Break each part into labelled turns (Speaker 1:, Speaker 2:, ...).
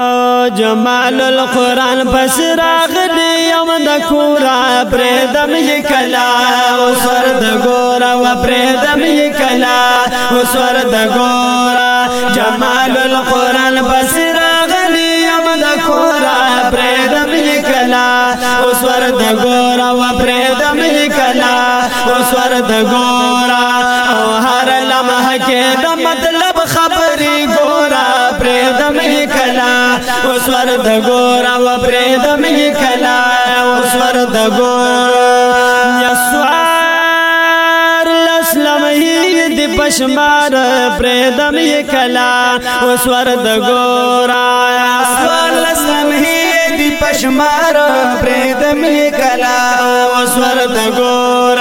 Speaker 1: او جمال القرآن پس راغلی یم د کورا پریدم یې کلا او سر د ګورا و پریدم یې کلا او سر د ګورا جمال القرآن پس راغلی یم د کورا پریدم یې کلا او سر د ګورا و پریدم یې کلا او سر د ګورا او هر لمحه کې د مطلب ورد ګور او پرې د مې کلا اوس ورد ګور یسوار لسلمې د پشمار پرې د مې کلا اوس ورد ګور اسوار لسلمې د پشمار پرې د مې کلا اوس ورد ګور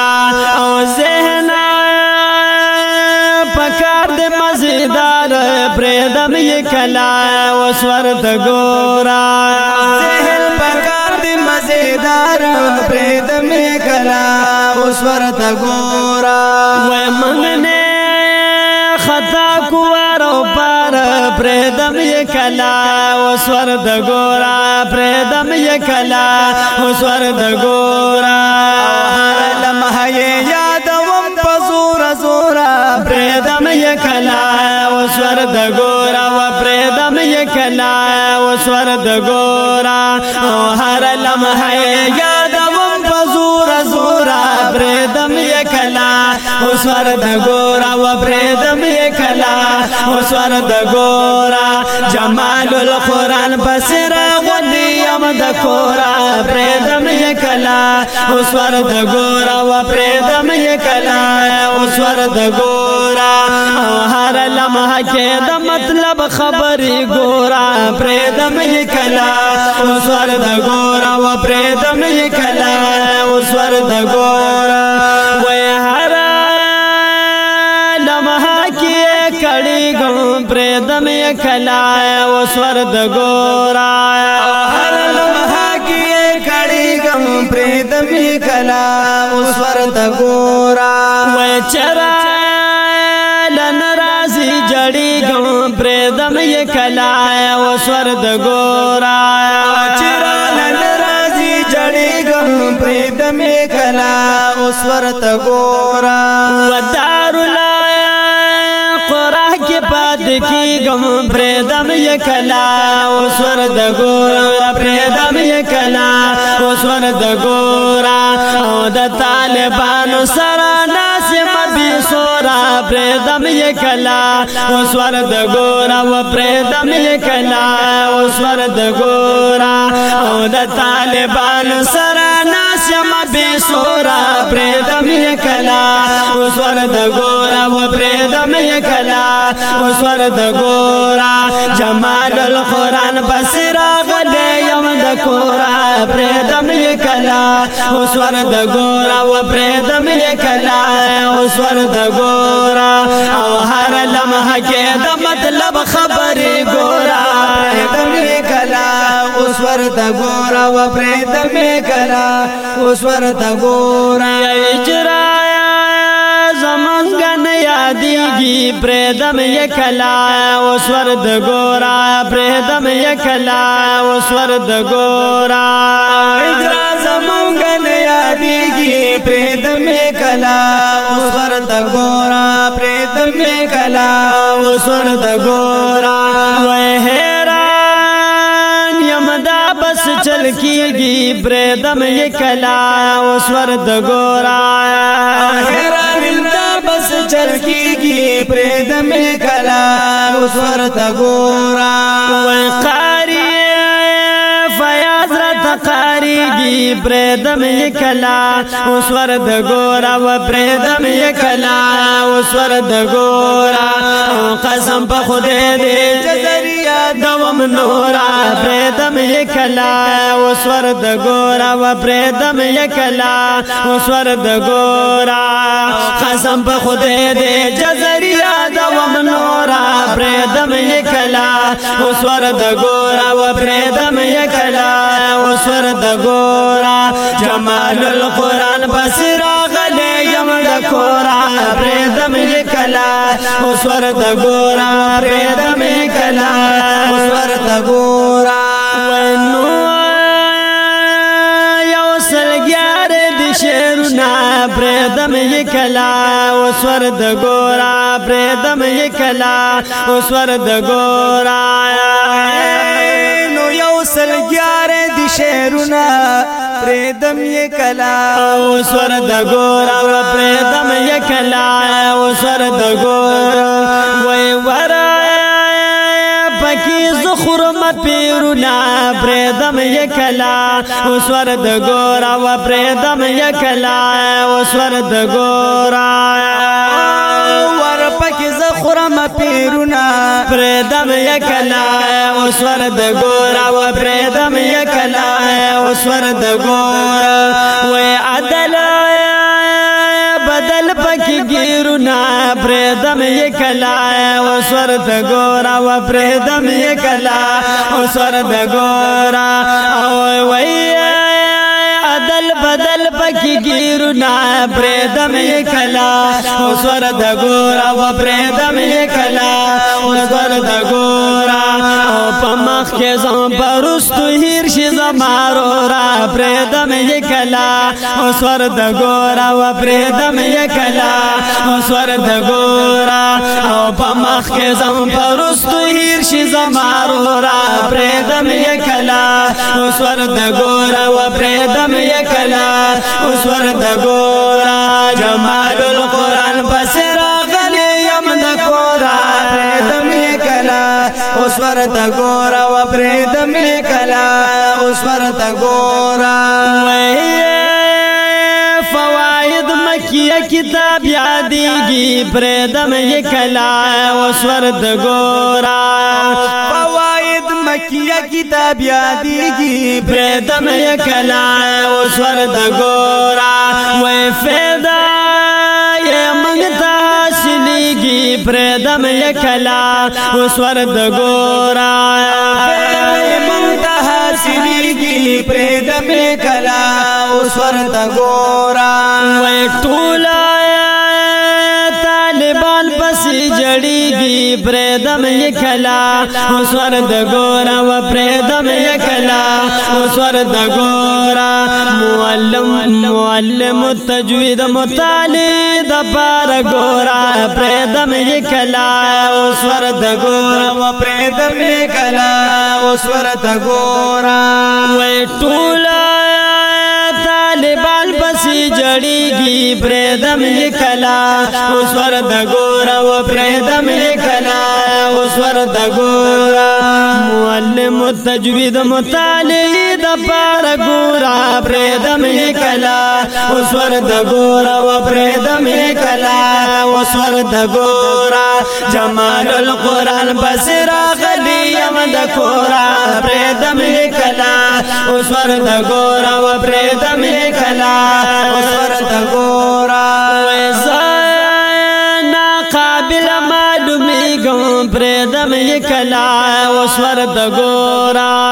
Speaker 1: دار پریدم یہ کلا وسورت گورا سہل پکار دی مزیدار پریدم یہ کلا وسورت گورا ومننے خطا کوار او پار پریدم یہ کلا وسورت گورا پریدم یہ کلا وسورت گورا لمحہ یاد وم پزور زورا پریدم یہ کلا سورد گورا و پردم یکنا ہے و سورد گورا و ہر لمحہ یاد و پزور زورا پردم یکنا و سورد گورا و پردم یکنا و سورد گورا جمال القرآن بسر غلی امد کورا پردم یکنا و سورد گورا و پردم یکنا ہے و سورد گورا هر لمحه کې د مطلب خبرې ګورا پرېدم یې کلا اوس ورته ګورا و پرېدم یې کلا اوس ورته ګورا وای هر لمحه کې کړي ګم پرېدم یې کلا اوس ورته ګورا هر لمحه کې کړي ګم پرېدم یې کلا اوس ورته ګورا وای چرای د ګورا چرال ناراضي جړې غم پرې د مې کلا اوس ورته ګورا ودار لا قرا کې پد کې غم پرې د مې کلا اوس ورته ګورا پرې د مې کلا اوس ورته ګورا او د طالبانو سره سورا پریدم یہ کلا او سورد گورا او پریدم یہ کلا او سورد گورا او دا طالبان سرا ناسیم بی سورا پریدم یہ کلا او سورد گورا او پریدم یہ کلا او سورد گورا جمال القرآن بسرا غلیم دکورا پریدم کلا اوس ور د ګورا و پرې د مې کلا اوس ور د ګورا او هر لمحه کې د مطلب خبرې ګورا د مې کلا اوس ور د ګورا و پرې د مې کلا اوس ور د ګورا اجرا زمنګن یادېږي پردم یکلا اوس ورد ګورا پردم یکلا اوس ورد ګورا اجرا کلا وسر تا ګورا پریتم می کلا وسر تا ګورا وای حیران یم دا بس چل کیږي پریتم ی کلا وسر تا ګورا حیران دا بس چل کیږي پریتم می کلا وسر تا ګورا وای دی پردم یکلا اوس ور د ګورا و پردم یکلا اوس ور د ګورا قسم په خدای دی جزریا دوم نورا پردم یکلا اوس ور د ګورا و پردم یکلا اوس ور د ګورا قسم په خدای دی جزریا دوم نورا پردم یکلا اوس ور د ګورا و پردم یکلا اوس ور د ګورا اهل القران پس راغلې يم د کورا پردم کلا اوس ورته ګورا پردم کلا اوس ورته ګورا ونو یو سلګار دي شعرونه پردم کلا اوس ورته ګورا پردم کلا اوس ورته ګورا نو یو سلګار شعرونه پریدم یې کلا اوس ور د ګور او پریدم یې کلا اوس ور د ګور وای ور پکې زخرم پیرونا پریدم یې کلا اوس ور د ګور او پریدم یې کلا اوس ور د ګور ور پکې زخرم پیرونا پریدم یې کلا سورد گورا و پریدم یکل آئے او سورد گورا و عدل آئے بدل پک گیرو نا پریدم یکل آئے او سورد گورا و پریدم یکل آئے او سورد گورا وی بدل پکی گیرو نا پریدم یکلا او سورد دگورا او پریدم یکلا او سورد دگورا پمخ کې زم پرستو هیر شي زمارو را پردم یکلا او سور د ګورا و پردم یکلا او سور د ګورا او پمخ کې زم پرستو هیر شي زمارو را پردم یکلا او سور د ګورا و پردم یکلا او سور د ګورا جمال تا گورا پردم کلا اسور تا گورا فوائد مکھ کتاب یادی گی پر یہ کلا اسور تا گورا فوائد مکیہ کتاب یادی گی پر یہ کلا اسور تا گورا وہ فیدہ پریدم لکلا اس ورد گورا پریدم ممتح سلی کی پریدم لکلا اس ورد گورا ایک طولا پریدم یکلا وسور د ګورا و پریدم یکلا وسور د ګورا معلم معلم تجوید مطالب د پار ګورا پریدم یکلا وسور د ګورا و پریدم یکلا وسور د ګورا وې ټولا جړېږي پردم لیکلا اوس ور د ګور او پردم لیکلا اوس ور د ګور معلم تجوید مطالعه پر گورا پریدم کلا اس ورد و پریدم کلا اسور سرد گورا جمال قورن بسرا غلی دھو را پر دے کلا اس ورد و پریدم کلا اس ود گورا سا قابل معلوم گو کلا وہ د گورا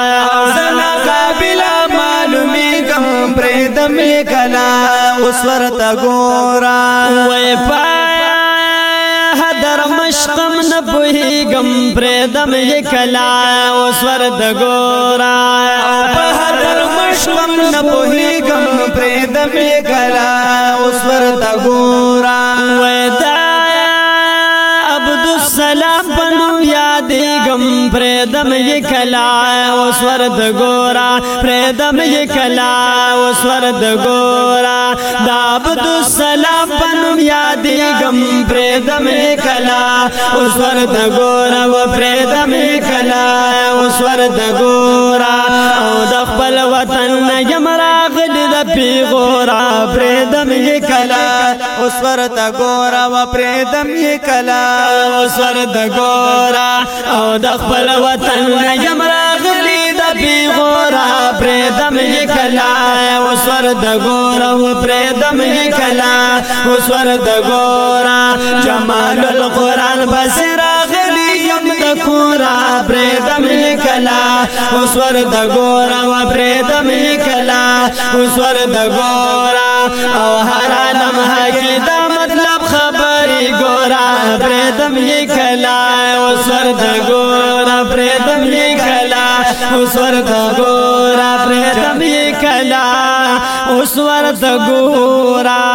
Speaker 1: می کلا اوس ورته ګورا وای پایا در مشقم نه پوهیږم پرې دم یې کلا اوس ورته ګورا در مشقم نه پوهیږم پرې دم یې کلا اوس ورته ګورا یادېږم پرېدم یې کلا اوس ورد ګورا پرېدم یې کلا اوس ورد ګورا د عبدالسلام په نوم یادېږم پرېدم یې کلا اوس ورد ګورا و پرېدم یې کلا اوس ورد ګورا اوس ورته ګورا و پرېدم یې کلا اوس ورته ګورا او د خپل وطن نه یم راغلی د پیغورا پرېدم یې کلا اوس ورته ګورا و پرېدم یې کلا اوس ورته ګورا جمال القرآن بصیرا پورا پریدم نکلا اوس ور د ګورا و پریدم نکلا اوس ور د ګورا او هر لمحه کې دا مطلب خبرې ګورا پریدم نکلا اوس ور د ګورا پریدم نکلا اوس ور د ګورا پریدم نکلا اوس ور د ګورا